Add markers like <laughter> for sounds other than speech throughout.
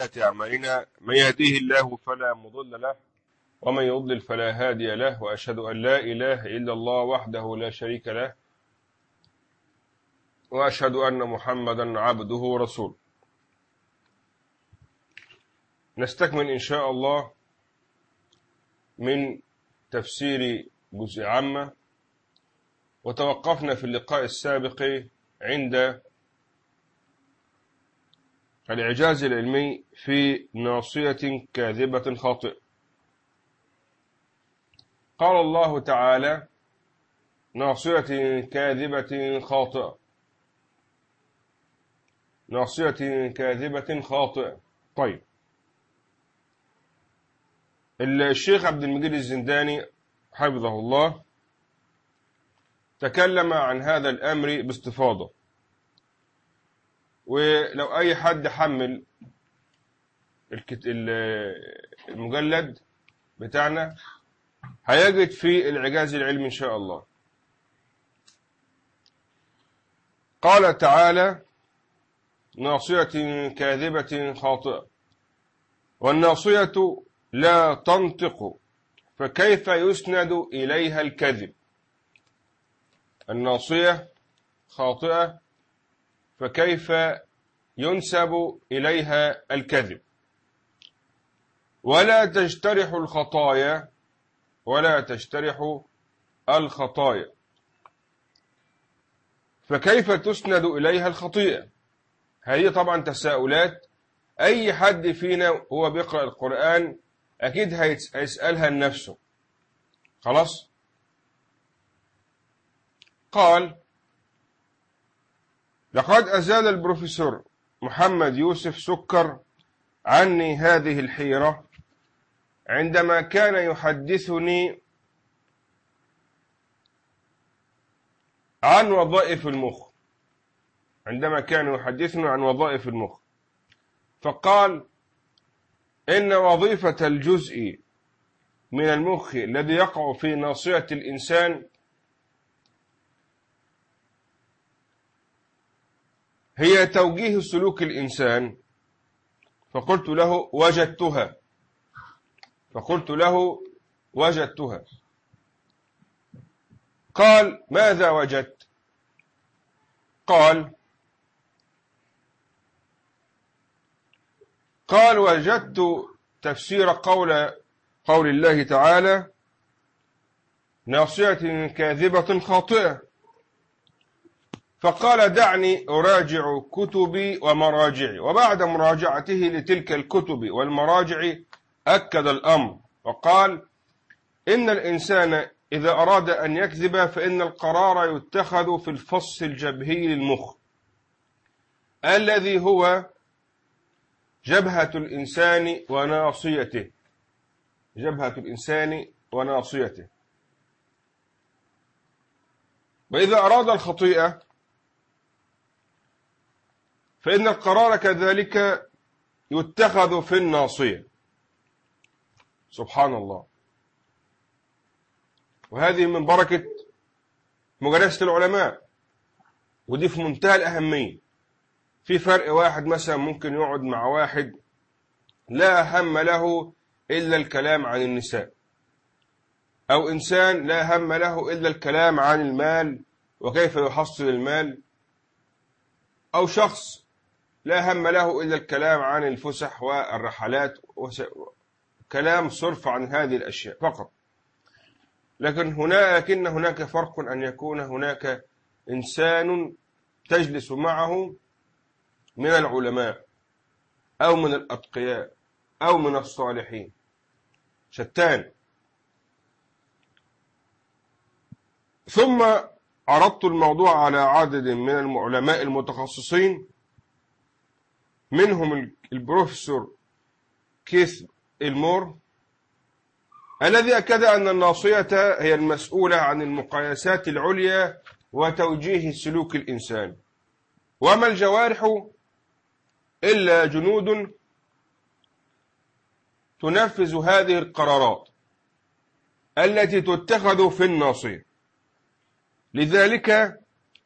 أعمالنا من يهديه الله فلا مضل له ومن يضلل فلا هادي له وأشهد أن لا إله إلا الله وحده لا شريك له وأشهد أن محمدا عبده ورسوله. نستكمل إن شاء الله من تفسير جزء عامة وتوقفنا في اللقاء السابق عند الإعجاز العلمي في ناصية كاذبة خاطئة. قال الله تعالى ناصية كاذبة خاطئة. ناصية كاذبة خاطئة. طيب. الشيخ عبد المجيد الزنداني حفظه الله تكلم عن هذا الأمر باستفاضة. ولو أي حد حمل المجلد بتاعنا هيجد في الإعجاز العلمي إن شاء الله. قال تعالى ناصية كاذبة خاطئة والناصية لا تنطق فكيف يسند إليها الكذب؟ الناصية خاطئة فكيف ينسب إليها الكذب؟ ولا تجترح الخطايا ولا تجترح الخطايا. فكيف تسند إليها الخطيئة؟ هذه طبعا تساؤلات. أي حد فينا هو بيقرأ القرآن أكيد هيسألها لنفسه. خلاص؟ قال لقد أزال البروفيسور محمد يوسف سكر عني هذه الحيرة عندما كان يحدثني عن وظائف المخ. عندما كان يحدثنا عن وظائف المخ. فقال إن وظيفة الجزء من المخ الذي يقع في ناصية الإنسان هي توجيه سلوك الإنسان. فقلت له وجدتها. فقلت له وجدتها. قال ماذا وجدت؟ قال قال وجدت تفسير قول قول الله تعالى ناصية كاذبة خاطئة. فقال دعني أراجع كتبي ومراجعي. وبعد مراجعته لتلك الكتب والمراجع أكد الأمر. وقال إن الإنسان إذا أراد أن يكذب فإن القرار يتخذ في الفص الجبهي للمخ الذي هو جبهة الإنسان وناصيته. جبهة الإنسان وناصيته. وإذا أراد الخطيئة فإن القرار كذلك يتخذ في الناصية. سبحان الله. وهذه من بركة مجالسة العلماء. ودي في منتهى الأهمية. في فرق واحد مثلا ممكن يقعد مع واحد لا هم له إلا الكلام عن النساء. أو إنسان لا هم له إلا الكلام عن المال وكيف يحصل المال. أو شخص لا هم له إلا الكلام عن الفسح والرحلات كلام صرف عن هذه الأشياء فقط. لكن هنا لكن هناك فرق أن يكون هناك إنسان تجلس معه من العلماء أو من الأتقياء أو من الصالحين شتان. ثم عرضت الموضوع على عدد من العلماء المتخصصين منهم البروفيسور كيث إلمور الذي أكد أن الناصية هي المسؤولة عن المقايسات العليا وتوجيه سلوك الإنسان. وما الجوارح إلا جنود تنفذ هذه القرارات التي تتخذ في الناصية. لذلك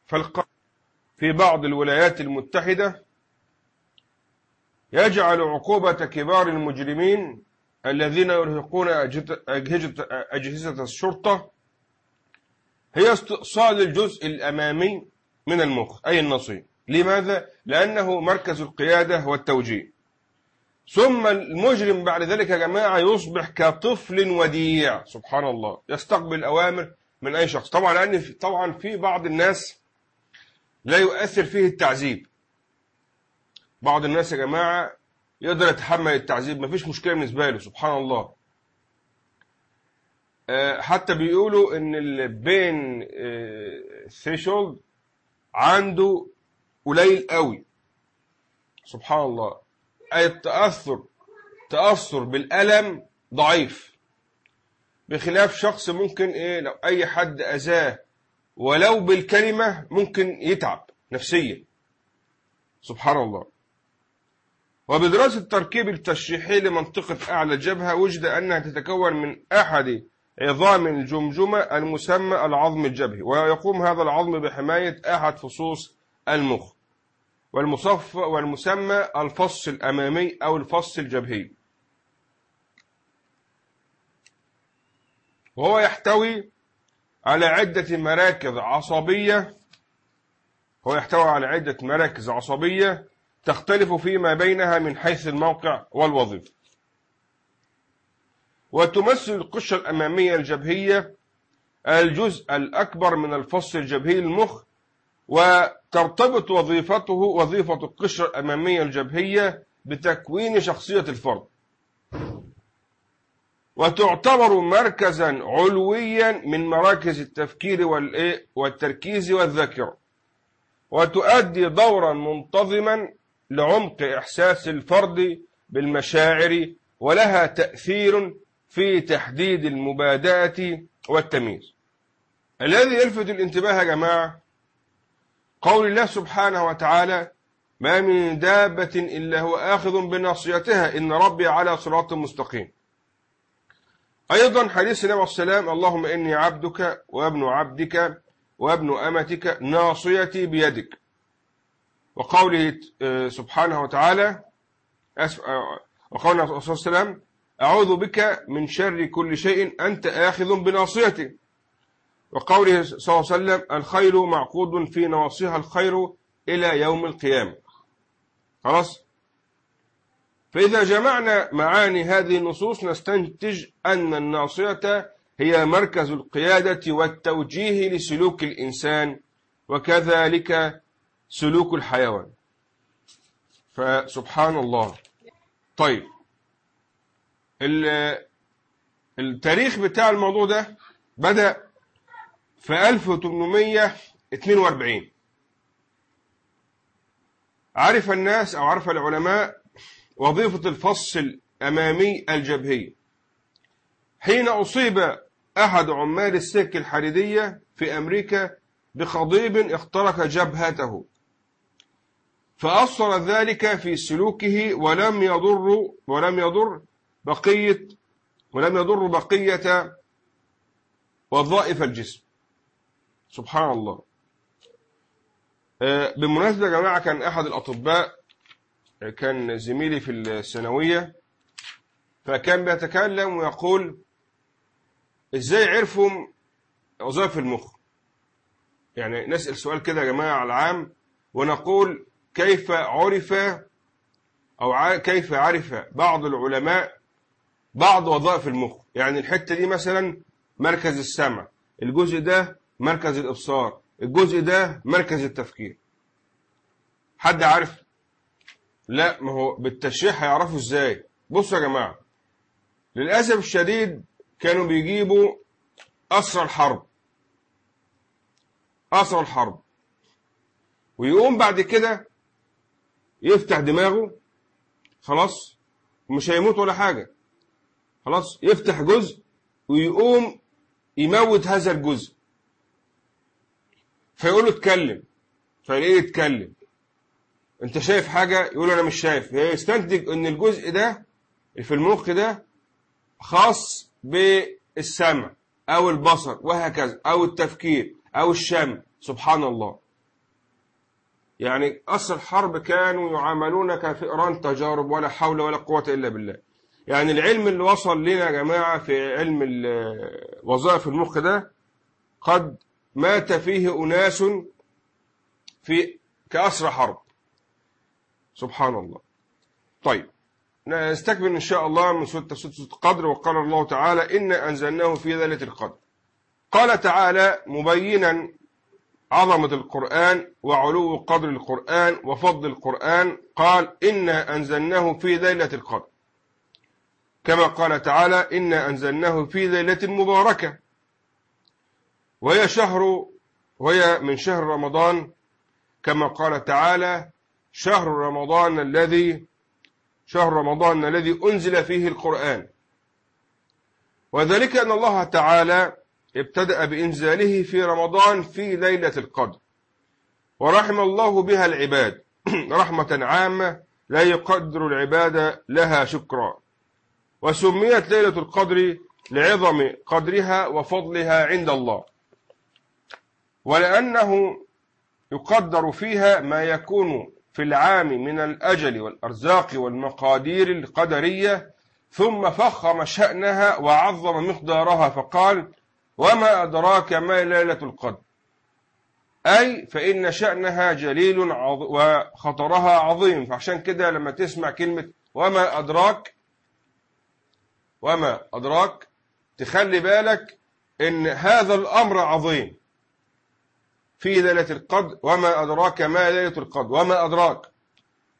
فالق... في بعض الولايات المتحدة يجعل عقوبة كبار المجرمين الذين يرهقون أجهزة, الشرطة. هي استئصال الجزء الأمامي من المخ أي النصي لماذا؟ لأنه مركز القيادة والتوجيه. ثم المجرم بعد ذلك يا جماعة يصبح كطفل وديع. سبحان الله. يستقبل أوامر من أي شخص. طبعا لأن طبعا في بعض الناس لا يؤثر فيه التعذيب. بعض الناس يا جماعة يقدر يتحمل التعذيب مفيش مشكلة بالنسبة له سبحان الله. آه، حتى بيقولوا إن البين ثريشولد عنده قليل قوي. سبحان الله. أي التأثر تأثر بالألم ضعيف. بخلاف شخص ممكن إيه لو أي حد أذاه ولو بالكلمة ممكن يتعب نفسيا. سبحان الله. وبدراسة التركيب التشريحي لمنطقة أعلى الجبهة وجد أنها تتكون من أحد عظام الجمجمة المسمى العظم الجبهي ويقوم هذا العظم بحماية أحد فصوص المخ والمصف والمسمى الفص الأمامي أو الفص الجبهي. وهو يحتوي على عدة مراكز عصبية. هو يحتوي على عدة مراكز عصبية. تختلف فيما بينها من حيث الموقع والوظيفة. وتمثل القشرة الأمامية الجبهية الجزء الأكبر من الفص الجبهي للمخ وترتبط وظيفته وظيفة القشرة الأمامية الجبهية بتكوين شخصية الفرد. وتعتبر مركزا علويا من مراكز التفكير والتركيز والذاكرة. وتؤدي دورا منتظما لعمق إحساس الفرد بالمشاعر ولها تأثير في تحديد المبادئة والتمييز. الذي يلفت الانتباه يا جماعة قول الله سبحانه وتعالى ما من دابة إلا هو آخذ بناصيتها إن ربي على صراط مستقيم. أيضا حديث النبي السلام اللهم إني عبدك وابن عبدك وابن أمتك ناصيتي بيدك. وقوله آه، سبحانه وتعالى وقول الرسول صلى الله عليه وسلم أعوذ بك من شر كل شيء أنت آخذ بناصيتي. وقوله صلى الله عليه وسلم الخيل معقود في نواصيها الخير إلى يوم القيامة. خلاص؟ فإذا جمعنا معاني هذه النصوص نستنتج أن الناصية هي مركز القيادة والتوجيه لسلوك الإنسان وكذلك سلوك الحيوان. فسبحان الله. طيب. التاريخ بتاع الموضوع ده بدأ في 1842 عرف الناس أو عرف العلماء وظيفة الفص الأمامي الجبهي. حين أصيب أحد عمال السلك الحديدية في أمريكا بخضيب اخترق جبهته. فأثر ذلك في سلوكه ولم يضر ولم يضر بقية ولم يضر بقية وظائف الجسم. سبحان الله. آه، بالمناسبة يا جماعة كان أحد الأطباء كان زميلي في الثانوية فكان بيتكلم ويقول إزاي عرفوا وظائف المخ؟ يعني نسأل سؤال كده يا جماعة على العام ونقول كيف عرف أو كيف عرف بعض العلماء بعض وظائف المخ؟ يعني الحتة دي مثلا مركز السمع الجزء ده مركز الإبصار الجزء ده مركز التفكير. حد عارف؟ لا ما هو بالتشريح هيعرفوا إزاي؟ بصوا يا جماعة للأسف الشديد كانوا بيجيبوا أسرى الحرب أسرى الحرب ويقوم بعد كده يفتح دماغه خلاص مش هيموت ولا حاجة. خلاص يفتح جزء ويقوم يموت هذا الجزء. فيقول له اتكلم. فيلاقيه يتكلم. انت شايف حاجة؟ يقول أنا مش شايف. يستنتج إن الجزء ده في المخ ده خاص بالسمع أو البصر وهكذا أو التفكير أو الشم. سبحان الله. يعني أصل الحرب كانوا يعاملون كفئران تجارب ولا حول ولا قوة إلا بالله. يعني العلم اللي وصل لنا يا جماعة في علم وظائف المخ ده قد مات فيه أناس في كأسر حرب. سبحان الله. طيب نستكمل إن شاء الله من سورة القدر وقال الله تعالى إن أنزلناه في ليلة القدر. قال تعالى مبينا عظمة القرآن وعلو قدر القرآن وفضل القرآن قال إنا أنزلناه في ليلة القدر. كما قال تعالى إنا أنزلناه في ليلة مباركة. وهي شهر وهي من شهر رمضان. كما قال تعالى شهر رمضان الذي شهر رمضان الذي أنزل فيه القرآن. وذلك أن الله تعالى ابتدأ بإنزاله في رمضان في ليلة القدر. ورحم الله بها العباد. <clears throat> رحمة عامة لا يقدر العباد لها شكرا. وسميت ليلة القدر لعظم قدرها وفضلها عند الله. ولأنه يقدر فيها ما يكون في العام من الأجل والأرزاق والمقادير القدرية ثم فخم شأنها وعظم مقدارها فقال وما أدراك ما ليلة القدر. أي فإن شأنها جليل وخطرها عظيم. فعشان كده لما تسمع كلمة وما أدراك وما أدراك تخلي بالك إن هذا الأمر عظيم. في ليلة القدر وما أدراك ما ليلة القدر. وما أدراك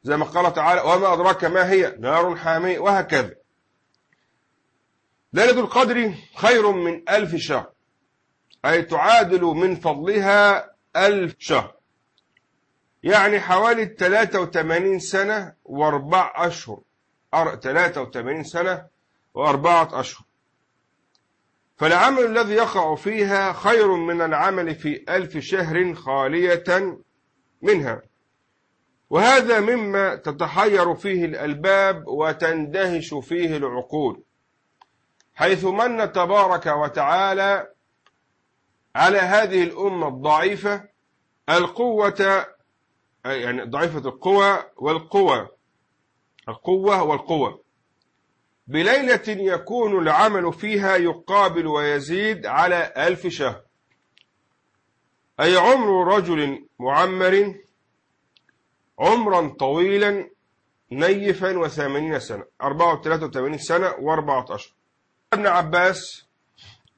زي ما قال تعالى وما أدراك ما هي نار حامية وهكذا. ليلة القدر خير من ألف شهر. أي تعادل من فضلها ألف شهر. يعني حوالي 83 سنة وأربع أشهر. 83 سنة وأربعة أشهر. فالعمل الذي يقع فيها خير من العمل في ألف شهر خالية منها. وهذا مما تتحير فيه الألباب وتندهش فيه العقول. حيث من تبارك وتعالى على هذه الأمة الضعيفة القوة يعني ضعيفة القوى والقوة. القوة والقوة. بليلة يكون العمل فيها يقابل ويزيد على ألف شهر. أي عمر رجل معمر عمرا طويلا نيفا وثمانين سنة أربعة وثلاثة وثمانين سنة وأربعة أشهر ابن عباس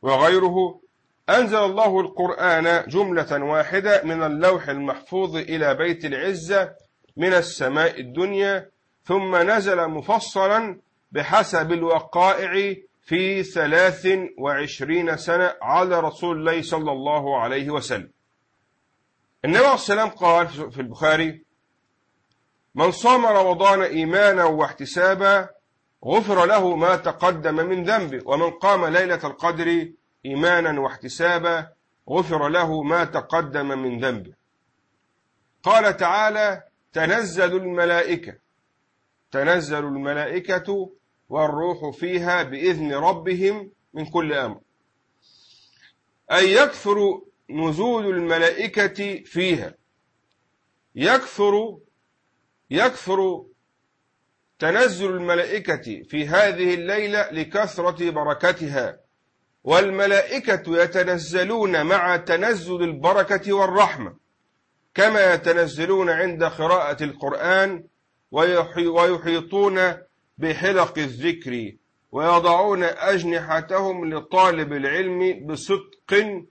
وغيره أنزل الله القرآن جملة واحدة من اللوح المحفوظ إلى بيت العزة من السماء الدنيا ثم نزل مفصلا بحسب الوقائع في ثلاث وعشرين سنة على رسول الله صلى الله عليه وسلم. النبي عليه السلام قال في البخاري من صام رمضان إيمانا واحتسابا غفر له ما تقدم من ذنبه ومن قام ليلة القدر إيمانا واحتسابا غفر له ما تقدم من ذنبه. قال تعالى تنزل الملائكة. تنزل الملائكة والروح فيها بإذن ربهم من كل أمر. أي يكثر نزول الملائكة فيها. يكثر يكثر تنزل الملائكة في هذه الليلة لكثرة بركتها والملائكة يتنزلون مع تنزل البركة والرحمة كما يتنزلون عند قراءة القرآن ويحيطون بحلق الذكر ويضعون أجنحتهم لطالب العلم بصدق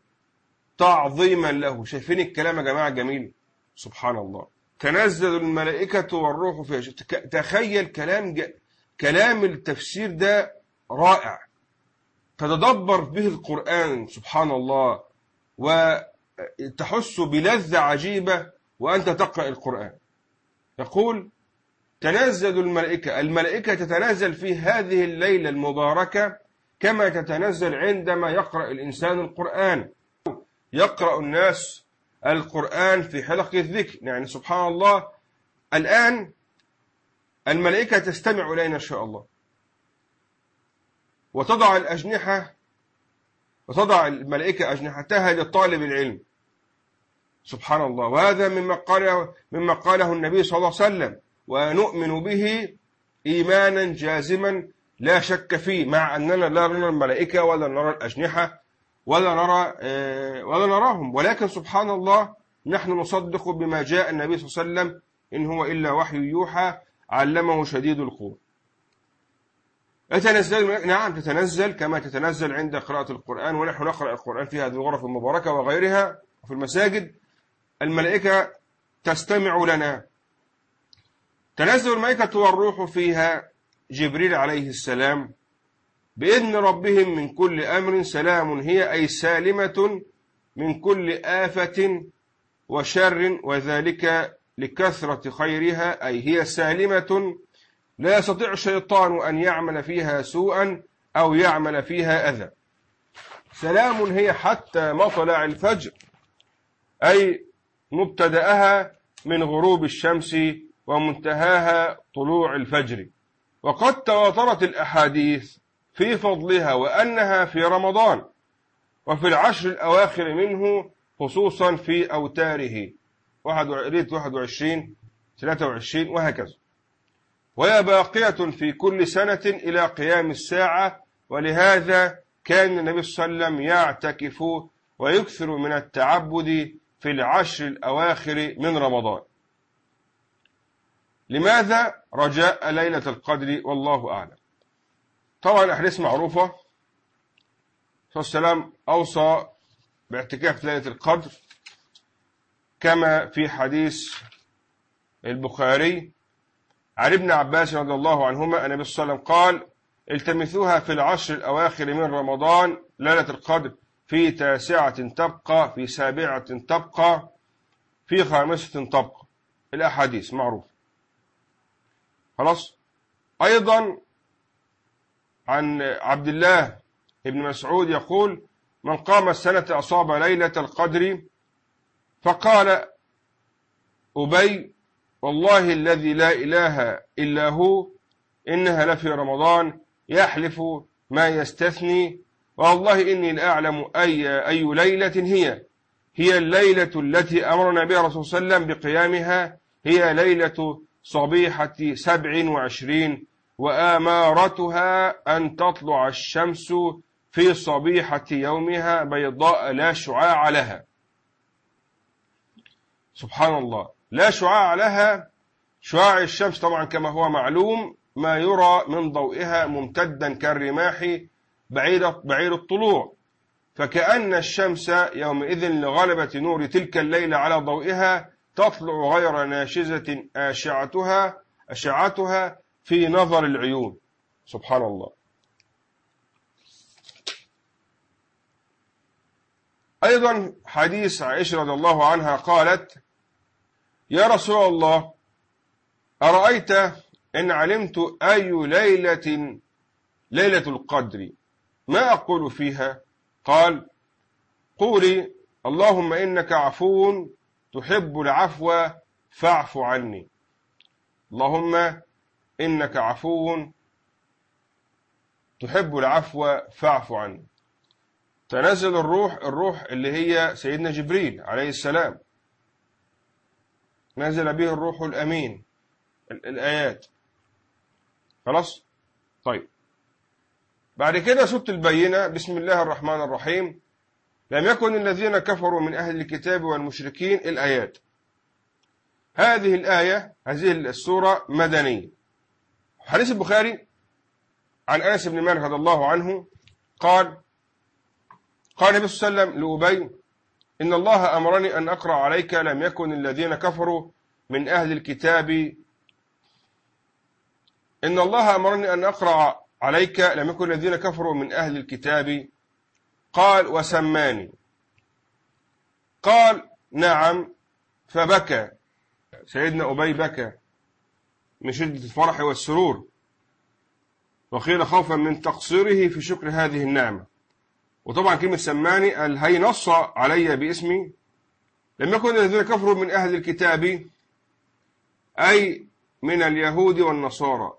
تعظيما له. شايفين الكلام يا جماعة جميل؟ سبحان الله. تنزل الملائكة والروح فيها. تخيل كلام. كلام التفسير ده رائع. تتدبر به القرآن سبحان الله وتحس بلذة عجيبة وأنت تقرأ القرآن. يقول تنزل الملائكة الملائكة تتنزل في هذه الليلة المباركة كما تتنزل عندما يقرأ الإنسان القرآن. يقرأ الناس القرآن في حلق الذكر. يعني سبحان الله الآن الملائكة تستمع إلينا إن شاء الله. وتضع الأجنحة وتضع الملائكة أجنحتها لطالب العلم. سبحان الله. وهذا مما قاله, مما قاله النبي صلى الله عليه وسلم. ونؤمن به إيمانا جازما لا شك فيه مع أننا لا نرى الملائكة ولا نرى الأجنحة. ولا نرى آه، ولا نراهم. ولكن سبحان الله نحن نصدق بما جاء النبي صلى الله عليه وسلم إن هو إلا وحي يوحى علمه شديد القوة تتنزل نعم تتنزل كما تتنزل عند قراءة القرآن ونحن نقرأ القرآن في هذه الغرف المباركة وغيرها وفي المساجد. الملائكة تستمع لنا. تنزل الملائكة والروح فيها جبريل عليه السلام. بإذن ربهم من كل أمر سلام. هي أي سالمة من كل آفة وشر وذلك لكثرة خيرها. أي هي سالمة لا يستطيع الشيطان أن يعمل فيها سوءا أو يعمل فيها أذى. سلام هي حتى مطلع الفجر أي مبتدأها من غروب الشمس ومنتهاها طلوع الفجر. وقد تواترت الأحاديث في فضلها وأنها في رمضان وفي العشر الأواخر منه خصوصا في أوتاره. 21 23 وهكذا. وهي باقية في كل سنة إلى قيام الساعة ولهذا كان النبي صلى الله عليه وسلم يعتكف ويكثر من التعبد في العشر الأواخر من رمضان. لماذا رجاء ليلة القدر؟ والله أعلم. طبعا الأحاديث معروفة. صلى الله عليه وسلم أوصى باعتكاف ليلة القدر كما في حديث البخاري. عن ابن عباس رضي الله عنهما أن النبي صلى الله عليه وسلم قال التمسوها في العشر الأواخر من رمضان ليلة القدر في تاسعة تبقى في سابعة تبقى في خامسة تبقى. الأحاديث معروف خلاص؟ أيضا عن عبد الله ابن مسعود يقول من قام السنة أصاب ليلة القدر فقال أبي والله الذي لا إله إلا هو إنها لفي رمضان يحلف ما يستثني والله إني لأعلم أي, أي ليلة هي هي الليلة التي أمرنا بها رسول صلى الله عليه وسلم بقيامها هي ليلة صبيحة سبع وعشرين وآمارتها أن تطلع الشمس في صبيحة يومها بيضاء لا شعاع لها. سبحان الله. لا شعاع لها. شعاع الشمس طبعا كما هو معلوم ما يرى من ضوئها ممتدا كالرماح بعيد بعيد الطلوع. فكأن الشمس يومئذ لغلبة نور تلك الليلة على ضوئها تطلع غير ناشزة آشعتها أشعتها في نظر العيون. سبحان الله. أيضا حديث عائشة رضي الله عنها قالت يا رسول الله أرأيت إن علمت أي ليلة ليلة القدر؟ ما أقول فيها؟ قال قولي اللهم إنك عفو تحب العفو فاعف عني اللهم إنك عفو تحب العفو فاعف عني تنزل الروح الروح اللي هي سيدنا جبريل عليه السلام. نزل به الروح الأمين الآيات. خلاص؟ طيب. بعد كده سورة البينة بسم الله الرحمن الرحيم. لم يكن الذين كفروا من أهل الكتاب والمشركين الآيات. هذه الآية هذه السورة مدنية. حديث البخاري عن أنس بن مالك رضي الله عنه قال قال النبي صلى الله عليه وسلم لأبي إن الله أمرني أن أقرأ عليك لم يكن الذين كفروا من أهل الكتاب. إن الله أمرني أن أقرأ عليك لم يكن الذين كفروا من أهل الكتاب. قال وسماني. قال نعم فبكى. سيدنا أبي بكى. من شدة الفرح والسرور. وقيل خوفا من تقصيره في شكر هذه النعمة. وطبعا كلمة سماني قال هي نص علي باسمي. لم يكن الذين كفروا من أهل الكتاب أي من اليهود والنصارى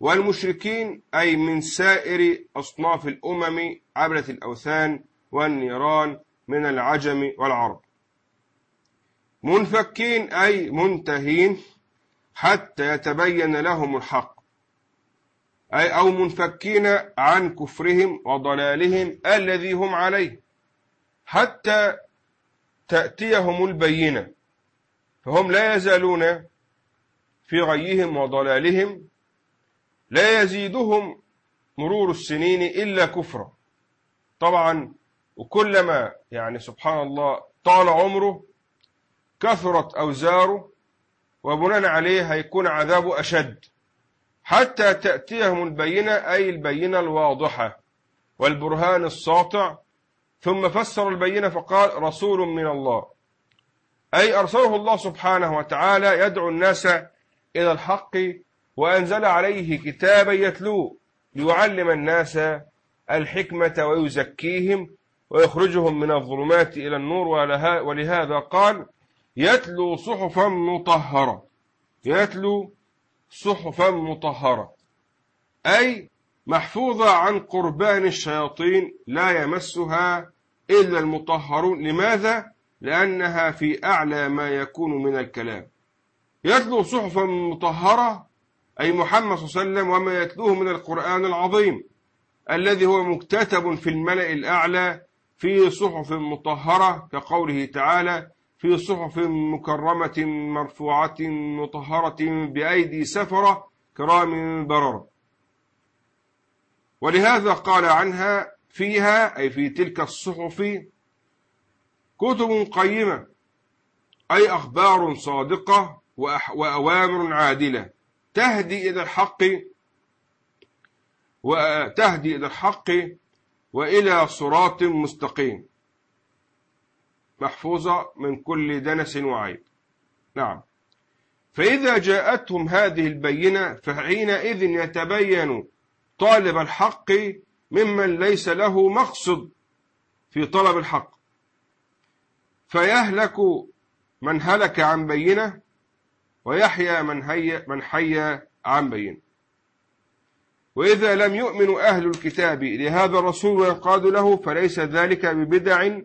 والمشركين أي من سائر أصناف الأمم عبرة الأوثان والنيران من العجم والعرب. منفكين أي منتهين. حتى يتبين لهم الحق. أي أو منفكين عن كفرهم وضلالهم الذي هم عليه. حتى تأتيهم البينة. فهم لا يزالون في غيهم وضلالهم. لا يزيدهم مرور السنين إلا كفرا. طبعا وكلما يعني سبحان الله طال عمره كثرت أوزاره وبناء عليه هيكون عذابه أشد حتى تأتيهم البينة أي البينة الواضحة والبرهان الساطع. ثم فسر البينة فقال رسول من الله أي أرسله الله سبحانه وتعالى يدعو الناس إلى الحق وأنزل عليه كتابا يتلوه ليعلم الناس الحكمة ويزكيهم ويخرجهم من الظلمات إلى النور. ولهذا قال يتلو صحفا مطهرة. يتلو صحفا مطهرة. أي محفوظة عن قربان الشياطين لا يمسها إلا المطهرون. لماذا؟ لأنها في أعلى ما يكون من الكلام. يتلو صحفا مطهرة أي محمد صلى الله عليه وسلم وما يتلوه من القرآن العظيم الذي هو مكتتب في الملأ الأعلى في صحف مطهرة كقوله تعالى في صحف مكرمة مرفوعة مطهرة بأيدي سفرة كرام بررة. ولهذا قال عنها فيها أي في تلك الصحف كتب قيمة أي أخبار صادقة وأوامر عادلة. تهدي إلى الحق وتهدي إلى الحق وإلى صراط مستقيم. محفوظة من كل دنس وعيب. نعم. فإذا جاءتهم هذه البينة فحينئذ يتبين طالب الحق ممن ليس له مقصد في طلب الحق. فيهلك من هلك عن بينة ويحيى من, هي من حي عن بينه وإذا لم يؤمن أهل الكتاب لهذا الرسول وينقاد له فليس ذلك ببدع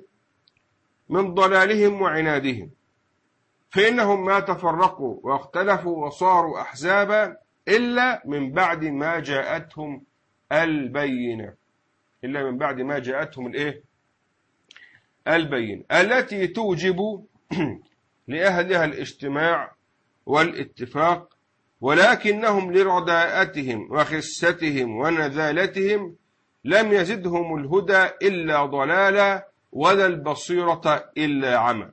من ضلالهم وعنادهم. فإنهم ما تفرقوا واختلفوا وصاروا أحزابا إلا من بعد ما جاءتهم البينة. إلا من بعد ما جاءتهم الإيه؟ البينة. التي توجب <clears throat> لأهلها الاجتماع والاتفاق ولكنهم لرداءتهم وخستهم ونذالتهم لم يزدهم الهدى إلا ضلالا ولا البصيرة إلا عمى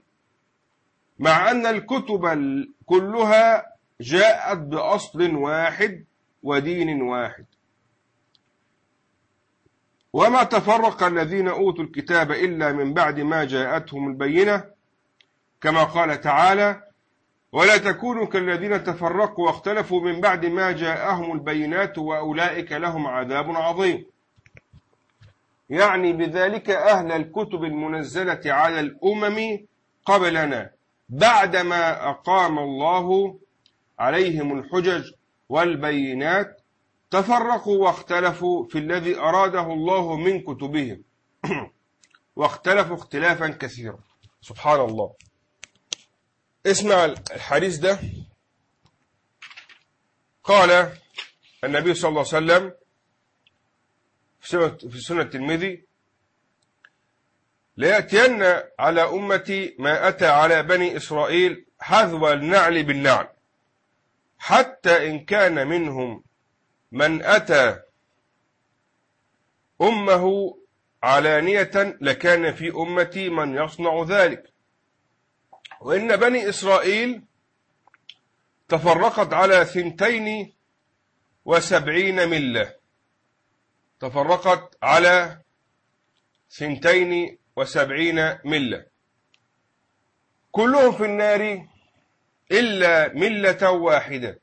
مع أن الكتب كلها جاءت بأصل واحد ودين واحد. وما تفرق الذين أوتوا الكتاب إلا من بعد ما جاءتهم البينة كما قال تعالى ولا تكونوا كالذين تفرقوا واختلفوا من بعد ما جاءهم البينات وأولئك لهم عذاب عظيم. يعني بذلك أهل الكتب المنزلة على الأمم قبلنا بعدما أقام الله عليهم الحجج والبينات تفرقوا واختلفوا في الذي أراده الله من كتبهم. <clears throat> واختلفوا اختلافا كثيرا. سبحان الله. اسمع الحديث ده. قال النبي صلى الله عليه وسلم في سنة الترمذي ليأتين على أمتي ما أتى على بني إسرائيل حذو النعل بالنعل حتى إن كان منهم من أتى أمه علانية لكان في أمتي من يصنع ذلك. وإن بني إسرائيل تفرقت على ثنتين وسبعين ملة. تفرقت على ثنتين وسبعين ملة. كلهم في النار إلا ملة واحدة.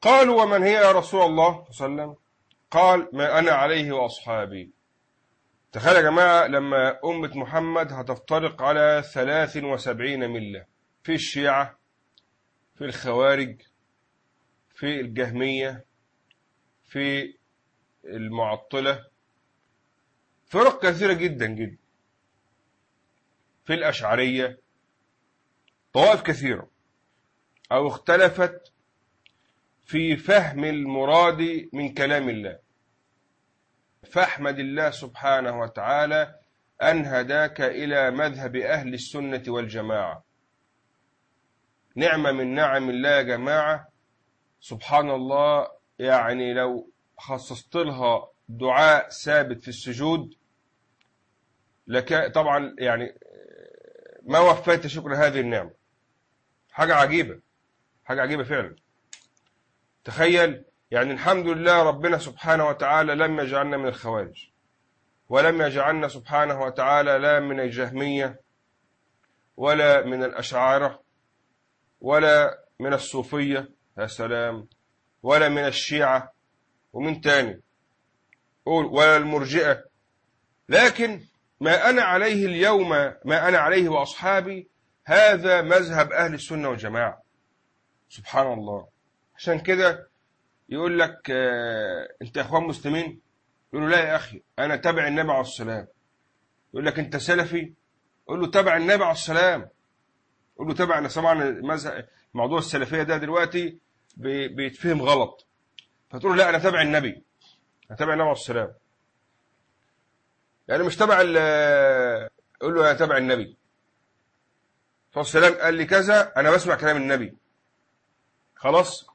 قالوا ومن هي يا رسول الله؟ صلى الله عليه وسلم. قال ما أنا عليه وأصحابي. تخيل يا جماعة لما أمة محمد هتفترق على ثلاث وسبعين ملة. في الشيعة في الخوارج في الجهمية في المعطلة. فرق كثيرة جدا جدا. في الأشعرية طوائف كثيرة. أو اختلفت في فهم المراد من كلام الله. فاحمد الله سبحانه وتعالى أن هداك إلى مذهب أهل السنة والجماعة. نعمة من نعم الله يا جماعة. سبحان الله يعني لو خصصت لها دعاء ثابت في السجود. لك طبعا يعني ما وفيت شكر هذه النعمة. حاجة عجيبة. حاجة عجيبة فعلا. تخيل يعني الحمد لله ربنا سبحانه وتعالى لم يجعلنا من الخوارج ولم يجعلنا سبحانه وتعالى لا من الجهمية ولا من الأشعارة ولا من الصوفية يا سلام ولا من الشيعة ومن تاني. قول ولا المرجئة. لكن ما أنا عليه اليوم ما أنا عليه وأصحابي هذا مذهب أهل السنة والجماعة. سبحان الله. عشان كده يقول لك آه، أنت أخوان مسلمين يقول له لا يا أخي أنا تابع النبي عليه السلام يقول لك أنت سلفي؟ يقول له تابع النبي عليه السلام يقول له تابع أنا طبعا موضوع السلفية ده دلوقتي بيتفهم غلط. فتقول له لا أنا تابع النبي. أنا تابع النبي عليه السلام يعني مش تبع يقول له أنا تبع النبي. وسلم قال لي كذا أنا بسمع كلام النبي. خلاص؟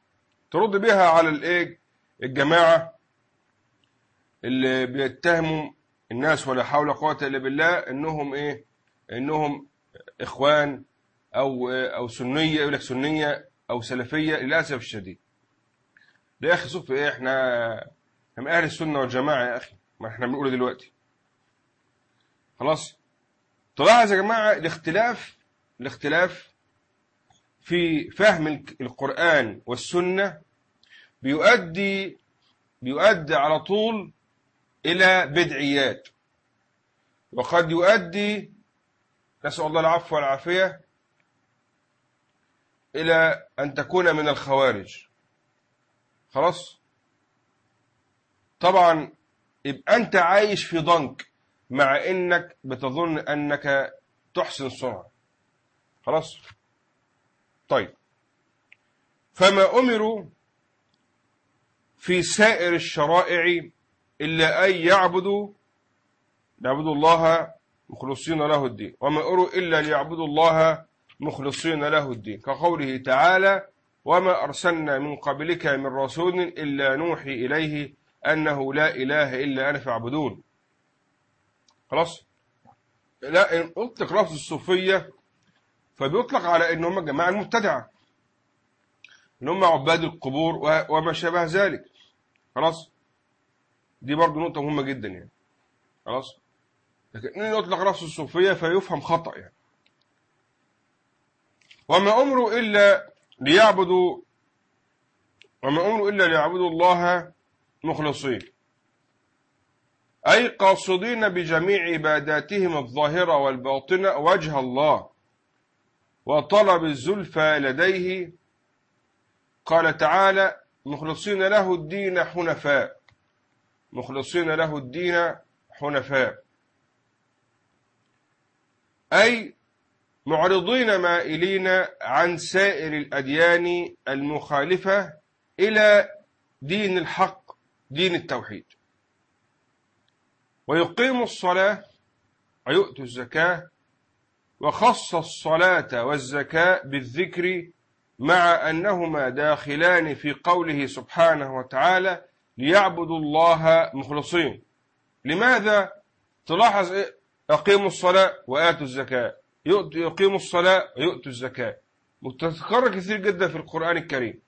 ترد بيها على الايه الجماعة اللي بيتهموا الناس ولا حول قوة إلا بالله إنهم إيه إنهم إخوان أو أو سنية يقول لك سنية أو سلفية للأسف الشديد. يا أخي شوف إيه إحنا من أهل السنة والجماعة يا أخي ما إحنا بنقول دلوقتي. خلاص؟ تلاحظ يا جماعة الاختلاف الاختلاف في فهم القرآن والسنة بيؤدي بيؤدي على طول إلى بدعيات. وقد يؤدي نسأل الله العفو والعافية إلى أن تكون من الخوارج. خلاص؟ طبعا يبقى أنت عايش في ضنك مع إنك بتظن أنك تحسن الصنعة خلاص؟ طيب. فما أمروا في سائر الشرائع إلا أن يعبدوا يعبدوا الله مخلصين له الدين. وما أمروا إلا ليعبدوا الله مخلصين له الدين. كقوله تعالى وما ارسلنا من قبلك من رسول الا نوحي اليه انه لا اله الا أنا فاعبدون. خلاص؟ لا إن أطلق لفظ الصوفية فبيطلق على إن هم جماعة المبتدعة إن هم عباد القبور وما شابه ذلك. خلاص؟ دي برضو نقطة مهمة جدا يعني. خلاص؟ لكن إن يطلق لفظ الصوفية فيفهم خطأ يعني. وما أمروا إلا ليعبدوا وما أمروا إلا ليعبدوا الله مخلصين. أي قاصدين بجميع عباداتهم الظاهرة والباطنة وجه الله وطلب الزلفى لديه. قال تعالى مخلصين له الدين حنفاء. مخلصين له الدين حنفاء. أي معرضين مائلين عن سائر الأديان المخالفة إلى دين الحق دين التوحيد. ويقيم الصلاة ويؤتوا الزكاة وخص الصلاة والزكاة بالذكر مع أنهما داخلان في قوله سبحانه وتعالى ليعبدوا الله مخلصين. لماذا؟ تلاحظ إيه؟ أقيموا الصلاة وآتوا الزكاة. يقيموا الصلاة ويؤتوا الزكاة. متذكرة كثير جدا في القرآن الكريم.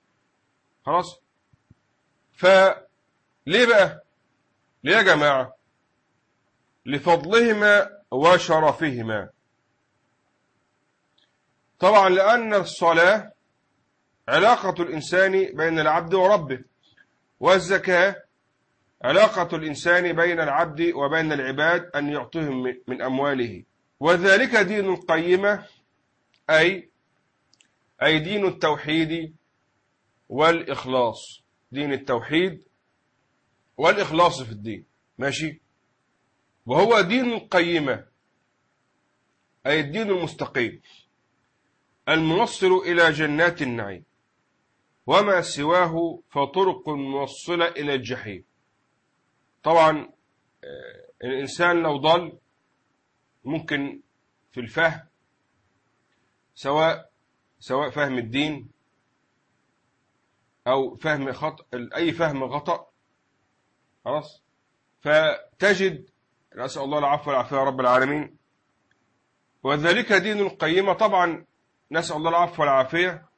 خلاص؟ فليه بقى؟ ليه يا جماعة؟ لفضلهما وشرفهما. طبعا لأن الصلاة علاقة الإنسان بين العبد وربه والزكاة علاقة الإنسان بين العبد وبين العباد أن يعطيهم من أمواله. وذلك دين القيمة أي أي دين التوحيد والإخلاص. دين التوحيد والإخلاص في الدين. ماشي؟ وهو دين القيمة أي الدين المستقيم. الموصل إلى جنات النعيم. وما سواه فطرق موصلة إلى الجحيم. طبعا آه، الإنسان لو ضل ممكن في الفهم سواء سواء فهم الدين أو فهم خطأ أي فهم خطأ خلاص؟ فتجد نسأل الله العفو والعافية يا رب العالمين. وذلك دين القيمة. طبعا نسأل الله العفو والعافية.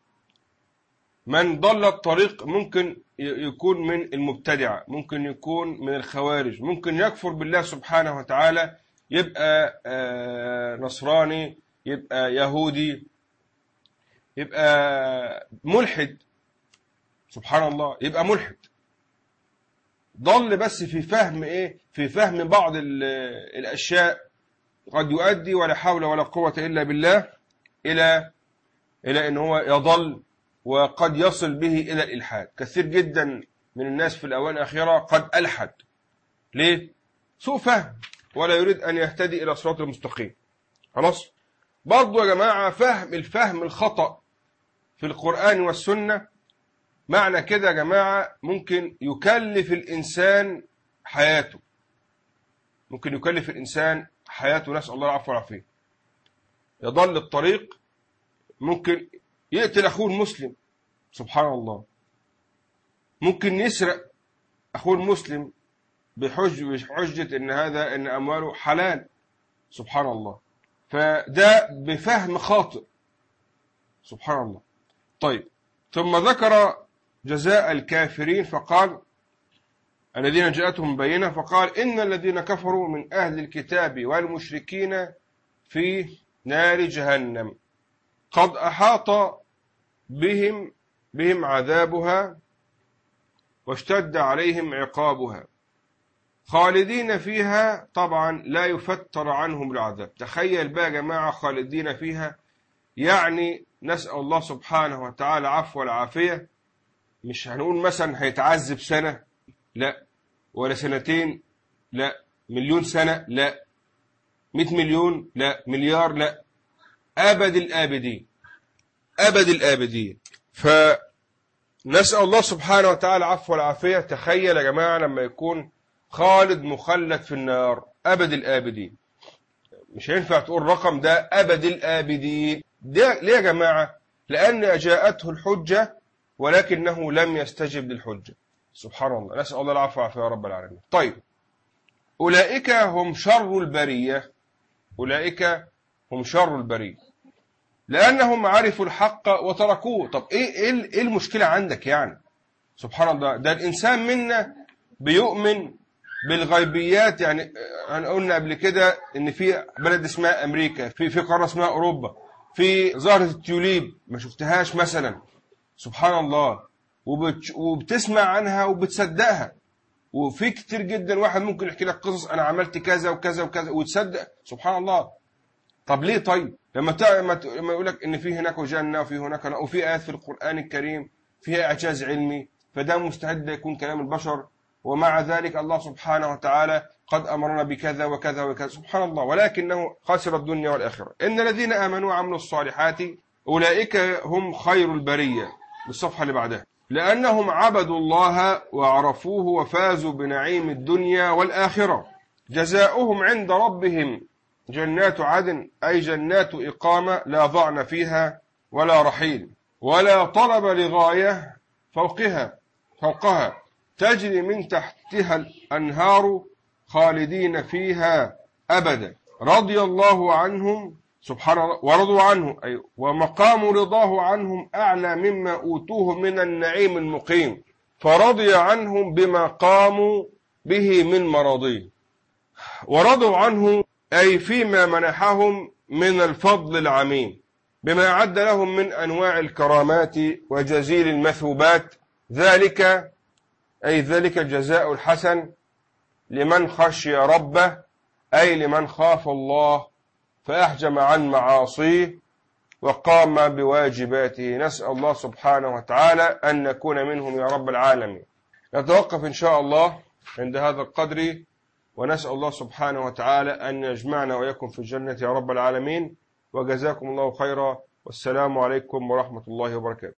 من ضل الطريق ممكن يكون من المبتدعة ممكن يكون من الخوارج ممكن يكفر بالله سبحانه وتعالى يبقى آه، نصراني يبقى يهودي يبقى ملحد. سبحان الله يبقى ملحد. ضل بس في فهم إيه؟ في فهم بعض الأشياء. قد يؤدي ولا حول ولا قوة إلا بالله إلى إلى إن هو يضل وقد يصل به إلى الإلحاد. كثير جدا من الناس في الأوان الأخيرة قد ألحد. ليه؟ سوء فهم. ولا يريد أن يهتدي إلى صراط المستقيم. خلاص؟ برضه يا جماعة فهم الفهم الخطأ في القرآن والسنة. معنى كده يا جماعة ممكن يكلف الإنسان حياته. ممكن يكلف الإنسان حياته. نسأل الله العفو والعافية. يضل الطريق. ممكن يقتل أخوه المسلم. سبحان الله. ممكن يسرق أخوه المسلم. بحجة إن هذا إن أمواله حلال. سبحان الله. فده بفهم خاطئ. سبحان الله. طيب. ثم ذكر جزاء الكافرين فقال الذين جاءتهم بينة فقال إن الذين كفروا من أهل الكتاب والمشركين في نار جهنم. قد أحاط بهم بهم عذابها واشتد عليهم عقابها. خالدين فيها طبعا لا يفتر عنهم العذاب. تخيل بقى يا جماعة خالدين فيها. يعني نسأل الله سبحانه وتعالى عفو والعافية. مش هنقول مثلا هيتعذب سنة لا. ولا سنتين لا. مليون سنة لا. مئة مليون لا. مليار لا. أبد الآبدين. أبد الآبدين. فنسأل الله سبحانه وتعالى عفو والعافية. تخيل يا جماعة لما يكون خالد مخلد في النار أبد الآبدين. مش هينفع تقول رقم ده أبد الآبدين. ده ليه يا جماعة؟ لأن جاءته الحجة ولكنه لم يستجب للحجة. سبحان الله. نسأل الله العفو والعافية يا رب العالمين. طيب. أولئك هم شر البرية. أولئك هم شر البرية. لأنهم عرفوا الحق وتركوه. طب إيه, إيه, إيه المشكلة عندك يعني؟ سبحان الله. ده الإنسان منا بيؤمن بالغيبيات يعني إحنا قلنا قبل كده إن في بلد اسمها أمريكا في في قارة اسمها أوروبا في زهرة التيوليب ما شفتهاش مثلا. سبحان الله. وبتسمع عنها وبتصدقها. وفي كتير جدا واحد ممكن يحكي لك قصص أنا عملت كذا وكذا وكذا وتصدق. سبحان الله. طب ليه طيب؟ لما لما يقول لك إن في هناك جنه وفي هناك وفي آيات في القرآن الكريم فيها إعجاز علمي فده مستعد يكون كلام البشر. ومع ذلك الله سبحانه وتعالى قد أمرنا بكذا وكذا وكذا. سبحان الله. ولكنه خسر الدنيا والآخرة. إن الذين آمنوا وعملوا الصالحات أولئك هم خير البرية. بالصفحة اللي بعدها. لأنهم عبدوا الله وعرفوه وفازوا بنعيم الدنيا والآخرة. جزاؤهم عند ربهم جنات عدن أي جنات إقامة لا ضعن فيها ولا رحيل. ولا طلب لغاية فوقها فوقها. تجري من تحتها الأنهار خالدين فيها أبدا. رضي الله عنهم سبحان الله ورضوا عنه أي ومقام رضاه عنهم أعلى مما أوتوه من النعيم المقيم. فرضي عنهم بما قاموا به من مرضيه ورضوا عنه أي فيما منحهم من الفضل العميم. بما أعد لهم من أنواع الكرامات وجزيل المثوبات. ذلك أي ذلك الجزاء الحسن لمن خشي ربه أي لمن خاف الله فأحجم عن معاصيه وقام بواجباته. نسأل الله سبحانه وتعالى أن نكون منهم يا رب العالمين. نتوقف إن شاء الله عند هذا القدر ونسأل الله سبحانه وتعالى أن يجمعنا وإياكم في الجنة يا رب العالمين. وجزاكم الله خيرا. والسلام عليكم ورحمة الله وبركاته.